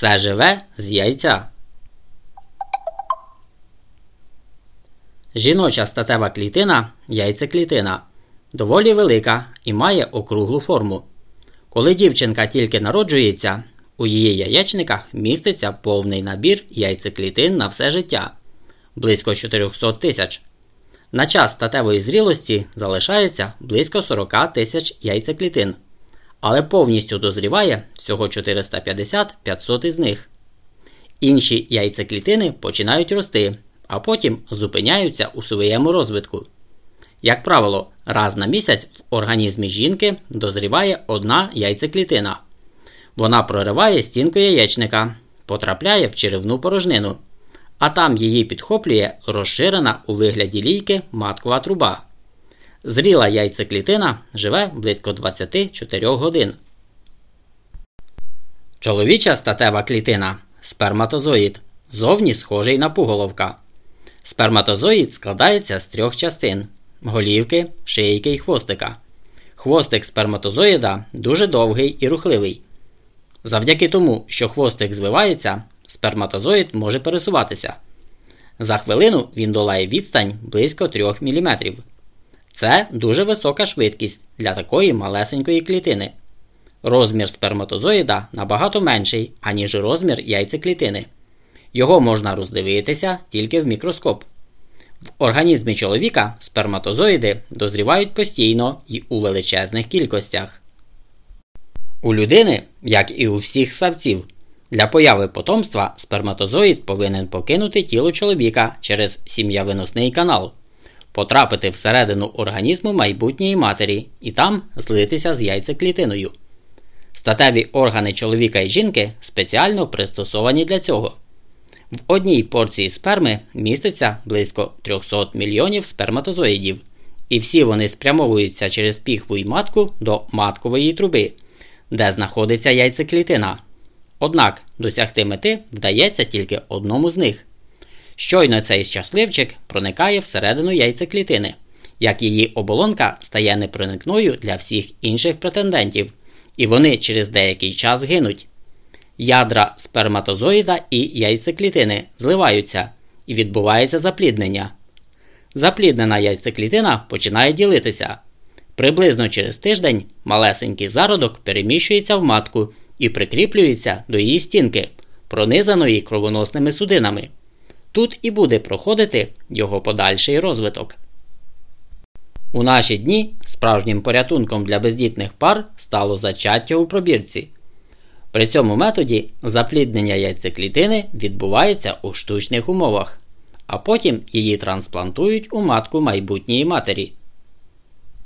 Все живе з яйця. Жіноча статева клітина яйцеклітина. Доволі велика і має округлу форму. Коли дівчинка тільки народжується, у її яєчниках міститься повний набір яйцеклітин на все життя близько 400 тисяч. На час статевої зрілості залишається близько 40 тисяч яйцеклітин, але повністю дозріває всього 450-500 із них. Інші яйцеклітини починають рости, а потім зупиняються у своєму розвитку. Як правило, раз на місяць в організмі жінки дозріває одна яйцеклітина. Вона прориває стінку яєчника, потрапляє в черевну порожнину, а там її підхоплює розширена у вигляді лійки маткова труба. Зріла яйцеклітина живе близько 24 годин. Чоловіча статева клітина сперматозоїд. Зовні схожий на пуголовка. Сперматозоїд складається з трьох частин голівки, шийки і хвостика. Хвостик сперматозоїда дуже довгий і рухливий. Завдяки тому, що хвостик звивається, сперматозоїд може пересуватися. За хвилину він долає відстань близько 3 мм. Це дуже висока швидкість для такої малесенької клітини. Розмір сперматозоїда набагато менший, аніж розмір яйцеклітини. Його можна роздивитися тільки в мікроскоп. В організмі чоловіка сперматозоїди дозрівають постійно і у величезних кількостях. У людини, як і у всіх савців, для появи потомства сперматозоїд повинен покинути тіло чоловіка через сім'явиносний канал, потрапити всередину організму майбутньої матері і там злитися з яйцеклітиною. Статеві органи чоловіка і жінки спеціально пристосовані для цього. В одній порції сперми міститься близько 300 мільйонів сперматозоїдів, і всі вони спрямовуються через піхву й матку до маткової труби, де знаходиться яйцеклітина. Однак досягти мети вдається тільки одному з них. Щойно цей щасливчик проникає всередину яйцеклітини, як її оболонка стає непроникною для всіх інших претендентів, і вони через деякий час гинуть. Ядра сперматозоїда і яйцеклітини зливаються і відбувається запліднення. Запліднена яйцеклітина починає ділитися. Приблизно через тиждень малесенький зародок переміщується в матку і прикріплюється до її стінки, пронизаної кровоносними судинами. Тут і буде проходити його подальший розвиток. У наші дні справжнім порятунком для бездітних пар стало зачаття у пробірці. При цьому методі запліднення яйцеклітини відбувається у штучних умовах, а потім її трансплантують у матку майбутньої матері.